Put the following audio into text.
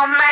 Oh my